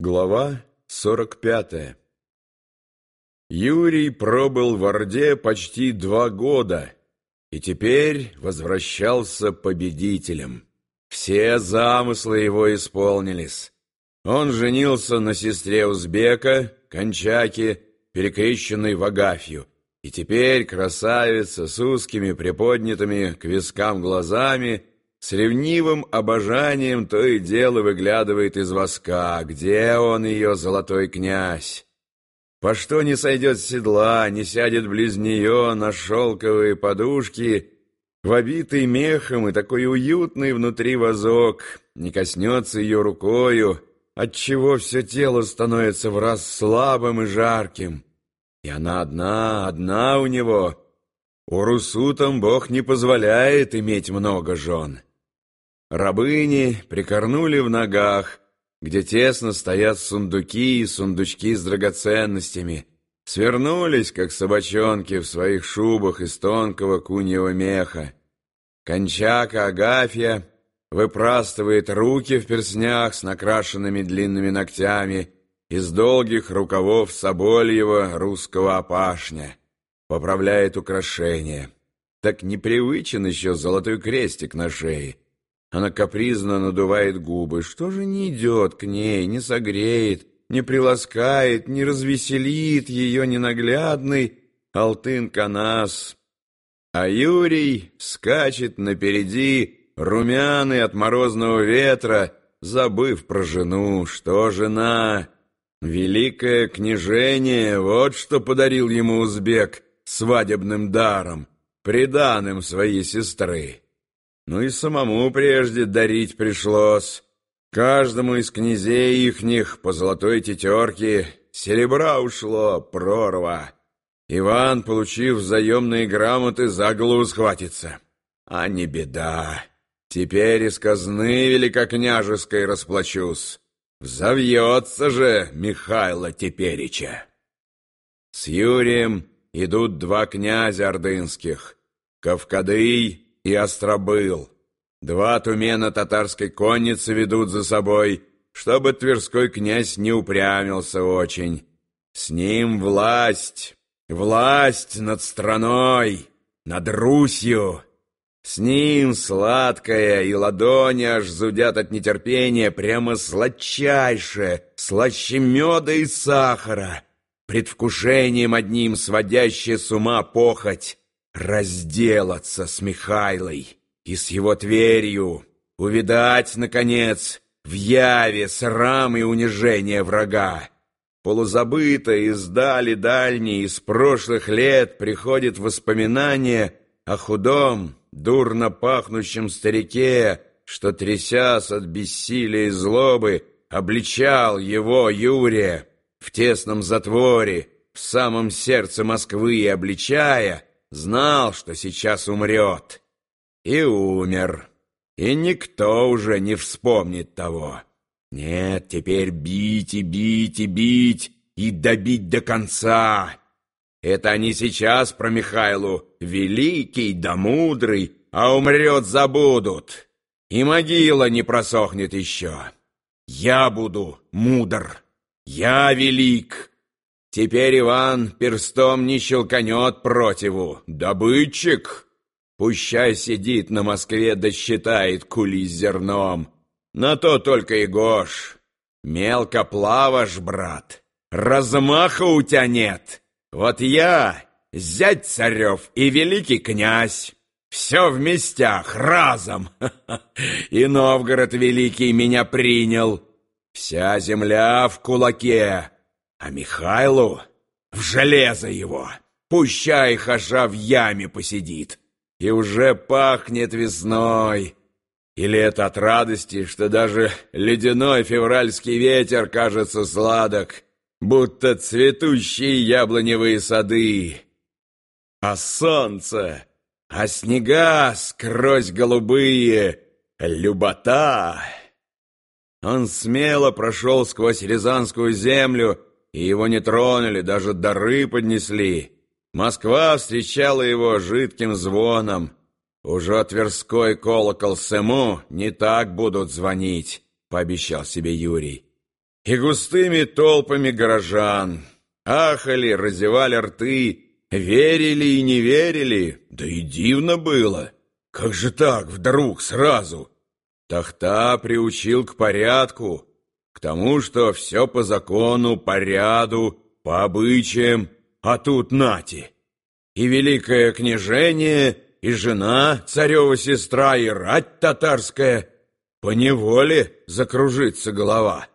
Глава 45 Юрий пробыл в Орде почти два года и теперь возвращался победителем. Все замыслы его исполнились. Он женился на сестре Узбека, Кончаке, перекрещенной в Агафью, и теперь красавица с узкими приподнятыми к вискам глазами с ревнивым обожанием то и дело выглядывает из воска. Где он, ее золотой князь? По что не сойдет с седла, не сядет близ нее на шелковые подушки, в обитый мехом и такой уютный внутри вазок, не коснется ее рукою, отчего все тело становится враз слабым и жарким. И она одна, одна у него. У Урусутам Бог не позволяет иметь много жен. Рабыни прикорнули в ногах, где тесно стоят сундуки и сундучки с драгоценностями, свернулись, как собачонки, в своих шубах из тонкого куньего меха. Кончака Агафья выпрастывает руки в перснях с накрашенными длинными ногтями из долгих рукавов собольего русского опашня, поправляет украшения. Так непривычен еще золотой крестик на шее, она капризно надувает губы. Что же не идет к ней, не согреет, не приласкает, не развеселит ее ненаглядный Алтын-Канас? А Юрий скачет напереди, румяный от морозного ветра, забыв про жену. Что жена? Великое княжение, вот что подарил ему узбек свадебным даром, приданым своей сестры. Ну и самому прежде дарить пришлось. Каждому из князей ихних по золотой тетерке серебра ушло, прорва. Иван, получив заемные грамоты, за голову схватится. А не беда. Теперь из казны великокняжеской расплачусь. Взовьется же Михайло Теперича. С Юрием идут два князя ордынских — Кавкадый и Остробыл. Два тумена татарской конницы ведут за собой, чтобы Тверской князь не упрямился очень. С ним власть, власть над страной, над Русью. С ним сладкая, и ладони аж зудят от нетерпения, прямо сладчайшее, слаще меда и сахара, предвкушением одним сводящая с ума похоть разделаться с Михайлой и с его Тверью, увидать, наконец, в яве срам и унижение врага. Полузабыто издали дальние из прошлых лет приходит воспоминание о худом, дурно пахнущем старике, что, трясясь от бессилия и злобы, обличал его, Юрия, в тесном затворе, в самом сердце Москвы и обличая — знал, что сейчас умрет. И умер. И никто уже не вспомнит того. Нет, теперь бить и бить и бить, и добить до конца. Это они сейчас про Михайлу великий да мудрый, а умрет забудут. И могила не просохнет еще. Я буду мудр, я велик, Теперь Иван перстом не щелканет противу. Добытчик! Пущай сидит на Москве да считает кули зерном. На то только и Гош. Мелко плаваешь, брат. Размаха у тебя нет. Вот я, зять царев и великий князь. Все в местях, разом. И Новгород великий меня принял. Вся земля в кулаке. А Михайлу в железо его, пущай хожа в яме посидит, и уже пахнет весной. Или это от радости, что даже ледяной февральский ветер кажется сладок, будто цветущие яблоневые сады. А солнце, а снега скрозь голубые, любота. Он смело прошел сквозь Рязанскую землю, и его не тронули, даже дары поднесли. Москва встречала его жидким звоном. Уже Тверской колокол Сэму не так будут звонить, пообещал себе Юрий. и густыми толпами горожан. Ахали, разевали рты, верили и не верили, да и дивно было. Как же так вдруг сразу? Тахта приучил к порядку, к тому, что все по закону, по ряду, по обычаям, а тут нати. И великое княжение, и жена, царева сестра, и рать татарская. По неволе закружится голова.